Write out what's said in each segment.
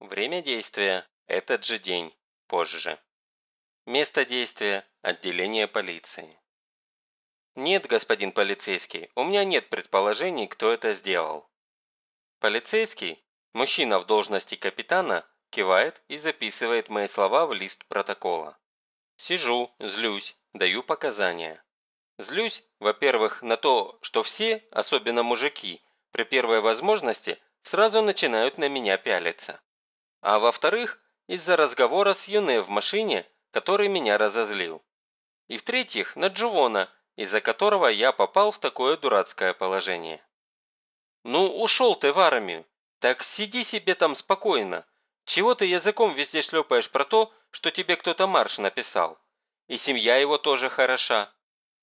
Время действия – этот же день, позже. Место действия – отделение полиции. Нет, господин полицейский, у меня нет предположений, кто это сделал. Полицейский, мужчина в должности капитана, кивает и записывает мои слова в лист протокола. Сижу, злюсь, даю показания. Злюсь, во-первых, на то, что все, особенно мужики, при первой возможности сразу начинают на меня пялиться. А во-вторых, из-за разговора с Юне в машине, который меня разозлил. И в-третьих, на Джувона, из-за которого я попал в такое дурацкое положение. Ну, ушел ты в армию. Так сиди себе там спокойно. Чего ты языком везде шлепаешь про то, что тебе кто-то марш написал? И семья его тоже хороша.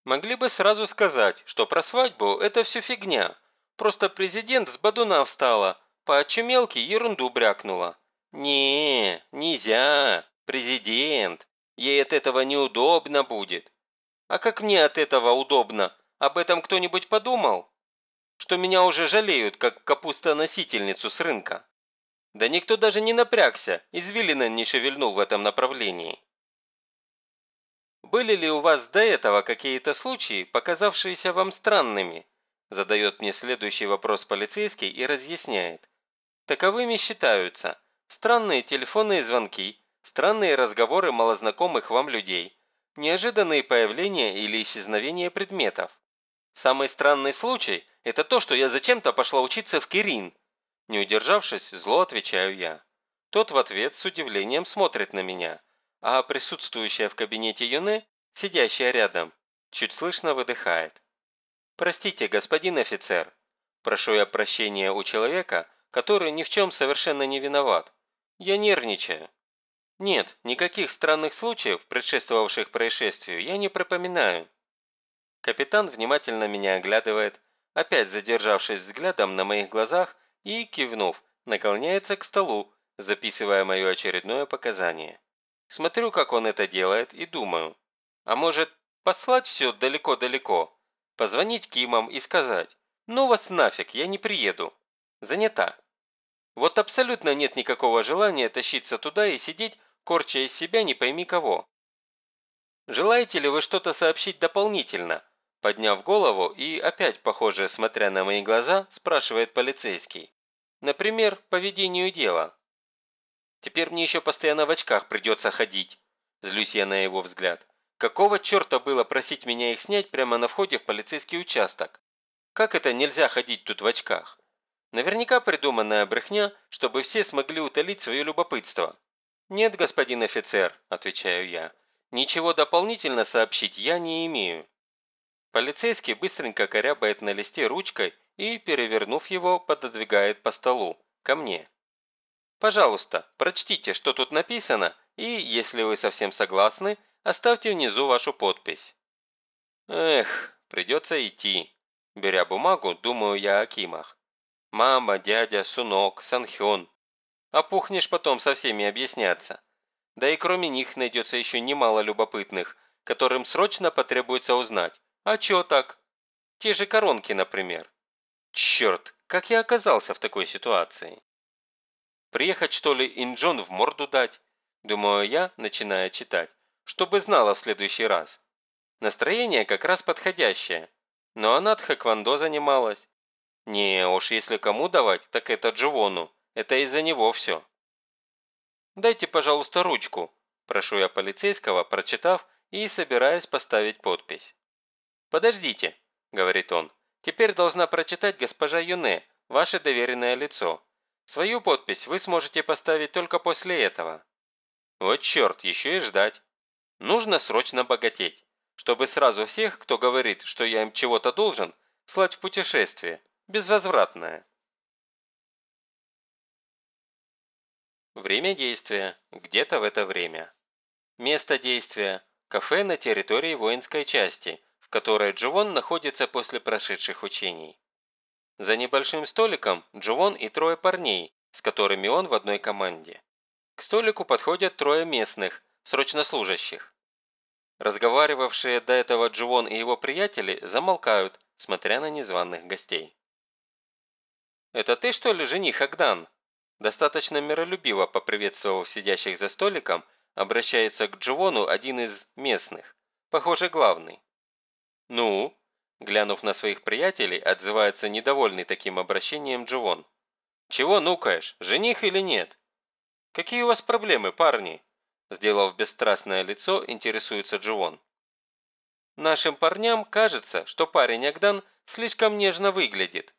Могли бы сразу сказать, что про свадьбу это все фигня. Просто президент с бадуна встала, по очумелке ерунду брякнула. «Не, нельзя, президент, ей от этого неудобно будет». «А как мне от этого удобно? Об этом кто-нибудь подумал?» «Что меня уже жалеют, как капустоносительницу с рынка?» «Да никто даже не напрягся, извилина не шевельнул в этом направлении». «Были ли у вас до этого какие-то случаи, показавшиеся вам странными?» Задает мне следующий вопрос полицейский и разъясняет. Таковыми считаются Странные телефонные звонки, странные разговоры малознакомых вам людей, неожиданные появления или исчезновения предметов. Самый странный случай – это то, что я зачем-то пошла учиться в Кирин. Не удержавшись, зло отвечаю я. Тот в ответ с удивлением смотрит на меня, а присутствующая в кабинете Юне, сидящая рядом, чуть слышно выдыхает. «Простите, господин офицер, прошу я прощения у человека, который ни в чем совершенно не виноват. Я нервничаю. Нет, никаких странных случаев, предшествовавших происшествию, я не припоминаю. Капитан внимательно меня оглядывает, опять задержавшись взглядом на моих глазах и, кивнув, наклоняется к столу, записывая мое очередное показание. Смотрю, как он это делает, и думаю, а может, послать все далеко-далеко, позвонить Кимам и сказать, ну вас нафиг, я не приеду, занята. Вот абсолютно нет никакого желания тащиться туда и сидеть, корча из себя не пойми кого. «Желаете ли вы что-то сообщить дополнительно?» Подняв голову и, опять похоже, смотря на мои глаза, спрашивает полицейский. «Например, по ведению дела». «Теперь мне еще постоянно в очках придется ходить», злюсь я на его взгляд. «Какого черта было просить меня их снять прямо на входе в полицейский участок? Как это нельзя ходить тут в очках? Наверняка придуманная брехня, чтобы все смогли утолить свое любопытство. «Нет, господин офицер», – отвечаю я, – «ничего дополнительно сообщить я не имею». Полицейский быстренько корябает на листе ручкой и, перевернув его, пододвигает по столу, ко мне. «Пожалуйста, прочтите, что тут написано, и, если вы совсем согласны, оставьте внизу вашу подпись». Эх, придется идти. Беря бумагу, думаю я о Кимах. Мама, дядя, Сунок, Санхён. Опухнешь потом со всеми объясняться. Да и кроме них найдется еще немало любопытных, которым срочно потребуется узнать. А чё так? Те же коронки, например. Черт, как я оказался в такой ситуации? Приехать, что ли, Инджон в морду дать? Думаю я, начиная читать, чтобы знала в следующий раз. Настроение как раз подходящее. Но она тхэквондо занималась. Не, уж если кому давать, так это Дживону. Это из-за него все. «Дайте, пожалуйста, ручку», – прошу я полицейского, прочитав и собираясь поставить подпись. «Подождите», – говорит он, – «теперь должна прочитать госпожа Юне, ваше доверенное лицо. Свою подпись вы сможете поставить только после этого». Вот черт, еще и ждать. Нужно срочно богатеть, чтобы сразу всех, кто говорит, что я им чего-то должен, слать в путешествие. Безвозвратное. Время действия. Где-то в это время. Место действия. Кафе на территории воинской части, в которой Дживон находится после прошедших учений. За небольшим столиком Дживон и трое парней, с которыми он в одной команде. К столику подходят трое местных, срочно служащих. Разговаривавшие до этого Дживон и его приятели замолкают, смотря на незваных гостей. «Это ты, что ли, жених Агдан?» Достаточно миролюбиво поприветствовав сидящих за столиком, обращается к Дживону один из местных, похоже, главный. «Ну?» – глянув на своих приятелей, отзывается недовольный таким обращением Дживон. «Чего нукаешь, жених или нет?» «Какие у вас проблемы, парни?» Сделав бесстрастное лицо, интересуется Дживон. «Нашим парням кажется, что парень Агдан слишком нежно выглядит».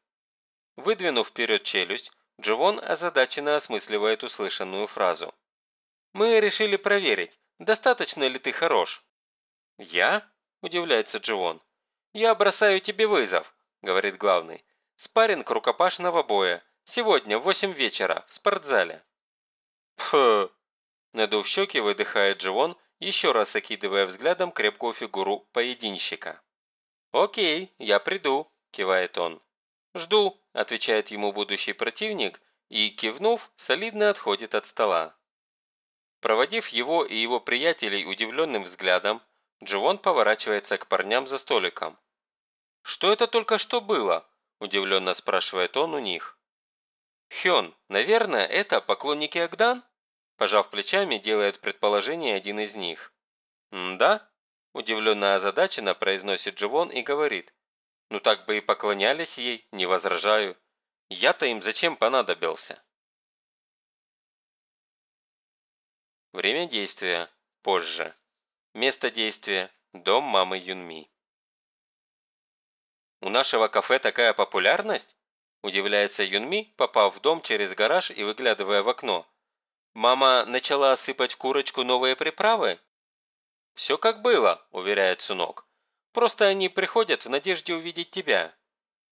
Выдвинув вперед челюсть, Дживон озадаченно осмысливает услышанную фразу. «Мы решили проверить, достаточно ли ты хорош». «Я?» – удивляется Дживон. «Я бросаю тебе вызов», – говорит главный. «Спарринг рукопашного боя. Сегодня в восемь вечера в спортзале». «Пф!» – надув щеки, выдыхает Дживон, еще раз окидывая взглядом крепкую фигуру поединщика. «Окей, я приду», – кивает он. «Жду», – отвечает ему будущий противник и, кивнув, солидно отходит от стола. Проводив его и его приятелей удивленным взглядом, Дживон поворачивается к парням за столиком. «Что это только что было?» – удивленно спрашивает он у них. «Хён, наверное, это поклонники Агдан?» Пожав плечами, делает предположение один из них. «Да?» – удивленно озадаченно произносит Дживон и говорит. Ну так бы и поклонялись ей, не возражаю. Я-то им зачем понадобился? Время действия. Позже. Место действия. Дом мамы Юнми. «У нашего кафе такая популярность?» Удивляется Юнми, попав в дом через гараж и выглядывая в окно. «Мама начала осыпать курочку новые приправы?» «Все как было», – уверяет Сунок. Просто они приходят в надежде увидеть тебя».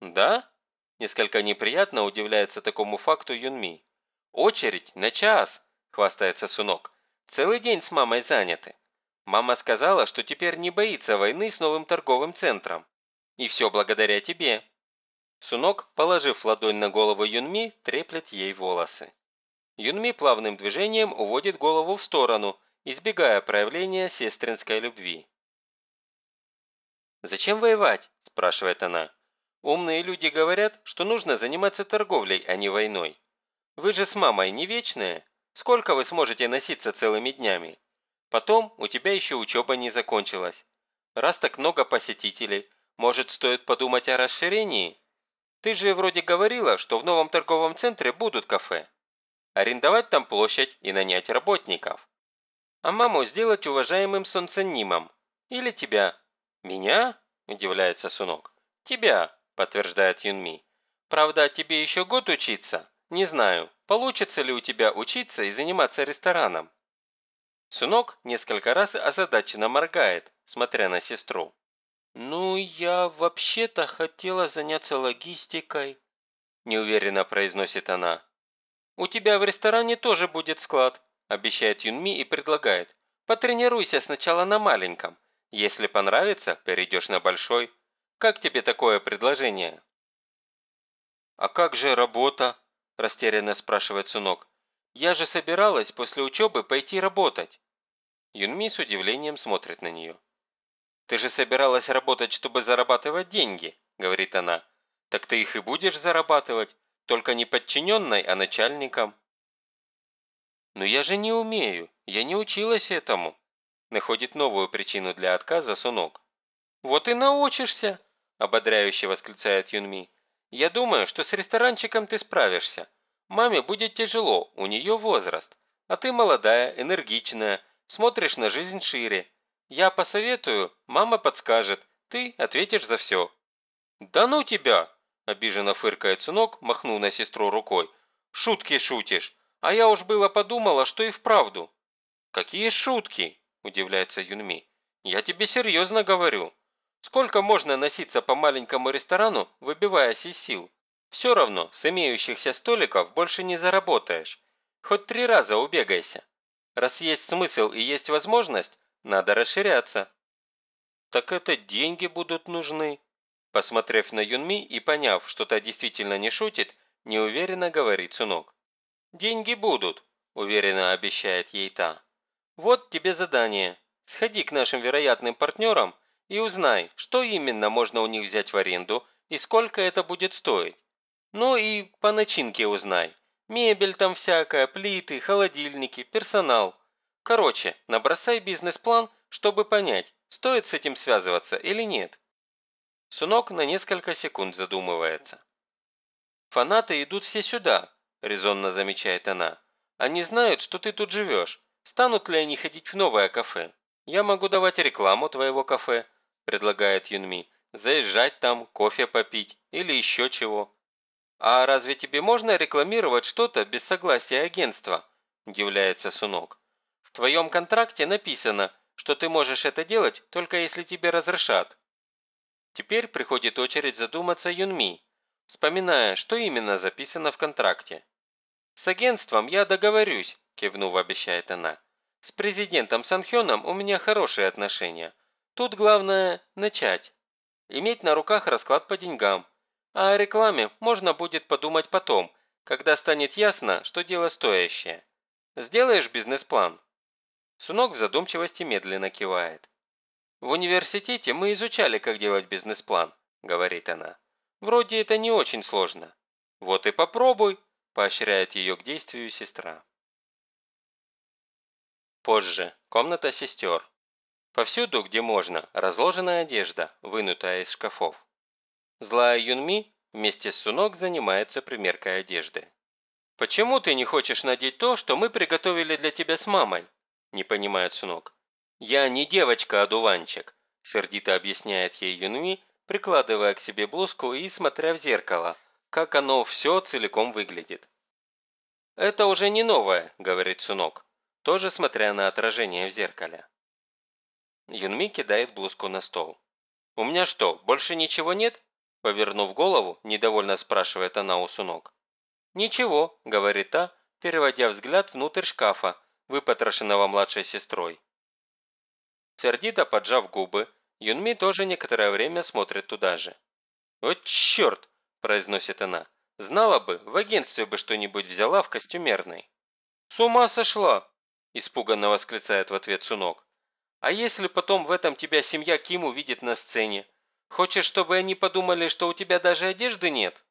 «Да?» – несколько неприятно удивляется такому факту Юнми. «Очередь на час», – хвастается Сунок. «Целый день с мамой заняты. Мама сказала, что теперь не боится войны с новым торговым центром. И все благодаря тебе». Сунок, положив ладонь на голову Юнми, треплет ей волосы. Юнми плавным движением уводит голову в сторону, избегая проявления сестринской любви. «Зачем воевать?» – спрашивает она. «Умные люди говорят, что нужно заниматься торговлей, а не войной. Вы же с мамой не вечные. Сколько вы сможете носиться целыми днями? Потом у тебя еще учеба не закончилась. Раз так много посетителей, может, стоит подумать о расширении? Ты же вроде говорила, что в новом торговом центре будут кафе. Арендовать там площадь и нанять работников. А маму сделать уважаемым солнценимом. Или тебя, «Меня?» – удивляется Сунок. «Тебя», – подтверждает Юнми. «Правда, тебе еще год учиться? Не знаю, получится ли у тебя учиться и заниматься рестораном». Сунок несколько раз озадаченно моргает, смотря на сестру. «Ну, я вообще-то хотела заняться логистикой», – неуверенно произносит она. «У тебя в ресторане тоже будет склад», – обещает Юнми и предлагает. «Потренируйся сначала на маленьком, если понравится, перейдешь на большой. Как тебе такое предложение?» «А как же работа?» – растерянно спрашивает Сунок. «Я же собиралась после учебы пойти работать». Юнми с удивлением смотрит на нее. «Ты же собиралась работать, чтобы зарабатывать деньги», – говорит она. «Так ты их и будешь зарабатывать, только не подчиненной, а начальником». «Но я же не умею, я не училась этому», Находит новую причину для отказа Сунок. «Вот и научишься!» – ободряюще восклицает Юнми. «Я думаю, что с ресторанчиком ты справишься. Маме будет тяжело, у нее возраст. А ты молодая, энергичная, смотришь на жизнь шире. Я посоветую, мама подскажет, ты ответишь за все». «Да ну тебя!» – обиженно фыркает Сунок, махнув на сестру рукой. «Шутки шутишь, а я уж было подумала, что и вправду». «Какие шутки?» Удивляется Юнми. «Я тебе серьезно говорю. Сколько можно носиться по маленькому ресторану, выбиваясь из сил? Все равно с имеющихся столиков больше не заработаешь. Хоть три раза убегайся. Раз есть смысл и есть возможность, надо расширяться». «Так это деньги будут нужны?» Посмотрев на Юнми и поняв, что та действительно не шутит, неуверенно говорит Сунок. «Деньги будут», – уверенно обещает ей та. Вот тебе задание. Сходи к нашим вероятным партнерам и узнай, что именно можно у них взять в аренду и сколько это будет стоить. Ну и по начинке узнай, Мебель там всякая, плиты, холодильники, персонал. Короче, набросай бизнес-план, чтобы понять, стоит с этим связываться или нет. Сунок на несколько секунд задумывается. «Фанаты идут все сюда», – резонно замечает она. «Они знают, что ты тут живешь. Станут ли они ходить в новое кафе? Я могу давать рекламу твоего кафе», – предлагает Юнми. «Заезжать там, кофе попить или еще чего». «А разве тебе можно рекламировать что-то без согласия агентства?» – удивляется Сунок. «В твоем контракте написано, что ты можешь это делать, только если тебе разрешат». Теперь приходит очередь задуматься Юнми, вспоминая, что именно записано в контракте. «С агентством я договорюсь», – кивнув, обещает она. «С президентом Санхёном у меня хорошие отношения. Тут главное – начать. Иметь на руках расклад по деньгам. А о рекламе можно будет подумать потом, когда станет ясно, что дело стоящее. Сделаешь бизнес-план?» Сунок в задумчивости медленно кивает. «В университете мы изучали, как делать бизнес-план», – говорит она. Вроде это не очень сложно. Вот и попробуй, поощряет ее к действию сестра. Позже. Комната сестер. Повсюду, где можно, разложена одежда, вынутая из шкафов. Злая Юнми вместе с Сунок занимается примеркой одежды. «Почему ты не хочешь надеть то, что мы приготовили для тебя с мамой?» – не понимает Сунок. «Я не девочка-одуванчик», – сердито объясняет ей Юнми, прикладывая к себе блузку и смотря в зеркало, как оно все целиком выглядит. «Это уже не новое», – говорит Сунок, тоже смотря на отражение в зеркале. Юнми кидает блузку на стол. «У меня что, больше ничего нет?» Повернув голову, недовольно спрашивает она у Сунок. «Ничего», – говорит та, переводя взгляд внутрь шкафа, выпотрошенного младшей сестрой. Сердито поджав губы, Юнми тоже некоторое время смотрит туда же. «Вот черт!» – произносит она. «Знала бы, в агентстве бы что-нибудь взяла в костюмерной». «С ума сошла!» – испуганно восклицает в ответ Сунок. «А если потом в этом тебя семья Ким увидит на сцене? Хочешь, чтобы они подумали, что у тебя даже одежды нет?»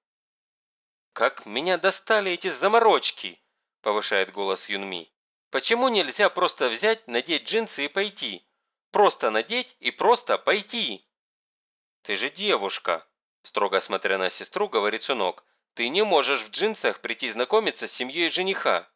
«Как меня достали эти заморочки!» – повышает голос Юнми. «Почему нельзя просто взять, надеть джинсы и пойти? Просто надеть и просто пойти. Ты же девушка, строго смотря на сестру, говорит сынок. Ты не можешь в джинсах прийти знакомиться с семьей жениха.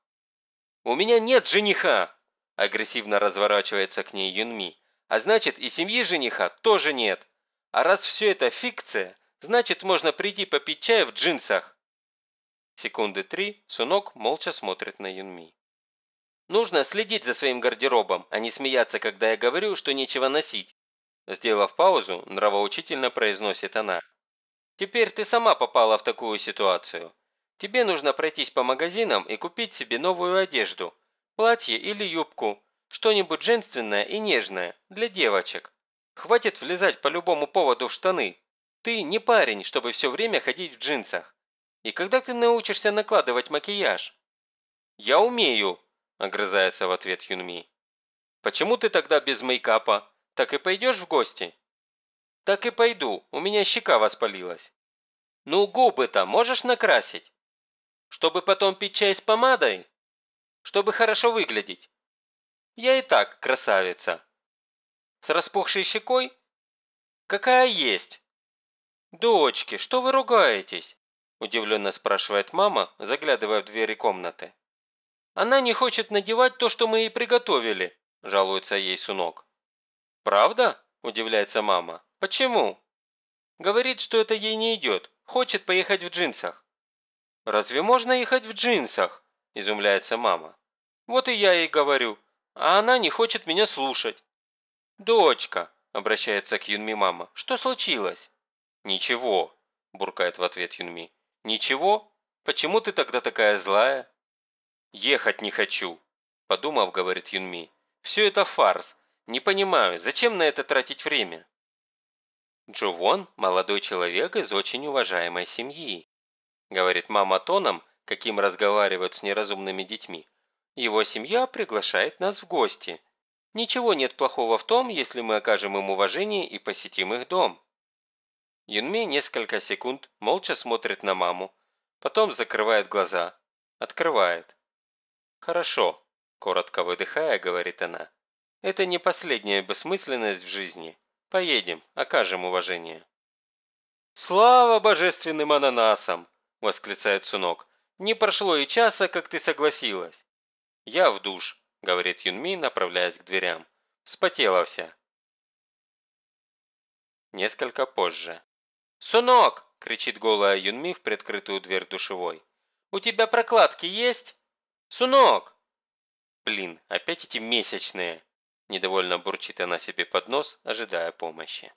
У меня нет жениха, агрессивно разворачивается к ней Юнми. А значит и семьи жениха тоже нет. А раз все это фикция, значит можно прийти попить чай в джинсах. Секунды три Сунок молча смотрит на Юнми. Нужно следить за своим гардеробом, а не смеяться, когда я говорю, что нечего носить. Сделав паузу, нравоучительно произносит она. Теперь ты сама попала в такую ситуацию. Тебе нужно пройтись по магазинам и купить себе новую одежду. Платье или юбку. Что-нибудь женственное и нежное, для девочек. Хватит влезать по любому поводу в штаны. Ты не парень, чтобы все время ходить в джинсах. И когда ты научишься накладывать макияж? Я умею, – огрызается в ответ Юнми. «Почему ты тогда без мейкапа? Так и пойдешь в гости?» «Так и пойду, у меня щека воспалилась». «Ну губы-то можешь накрасить? Чтобы потом пить чай с помадой? Чтобы хорошо выглядеть?» «Я и так красавица». «С распухшей щекой?» «Какая есть?» «Дочки, что вы ругаетесь?» – удивленно спрашивает мама, заглядывая в двери комнаты. Она не хочет надевать то, что мы ей приготовили», – жалуется ей Сунок. «Правда?» – удивляется мама. «Почему?» «Говорит, что это ей не идет. Хочет поехать в джинсах». «Разве можно ехать в джинсах?» – изумляется мама. «Вот и я ей говорю. А она не хочет меня слушать». «Дочка», – обращается к Юнми мама, – «что случилось?» «Ничего», – буркает в ответ Юнми. «Ничего? Почему ты тогда такая злая?» «Ехать не хочу», – подумав, говорит Юнми. «Все это фарс. Не понимаю, зачем на это тратить время?» Джувон – молодой человек из очень уважаемой семьи. Говорит мама тоном, каким разговаривают с неразумными детьми. Его семья приглашает нас в гости. Ничего нет плохого в том, если мы окажем им уважение и посетим их дом. Юнми несколько секунд молча смотрит на маму, потом закрывает глаза, Открывает. «Хорошо», – коротко выдыхая, говорит она. «Это не последняя бессмысленность в жизни. Поедем, окажем уважение». «Слава божественным ананасам!» – восклицает Сунок. «Не прошло и часа, как ты согласилась». «Я в душ», – говорит Юнми, направляясь к дверям. «Спотела вся». Несколько позже. «Сунок!» – кричит голая Юнми в приоткрытую дверь душевой. «У тебя прокладки есть? Сунок!» «Блин, опять эти месячные!» – недовольно бурчит она себе под нос, ожидая помощи.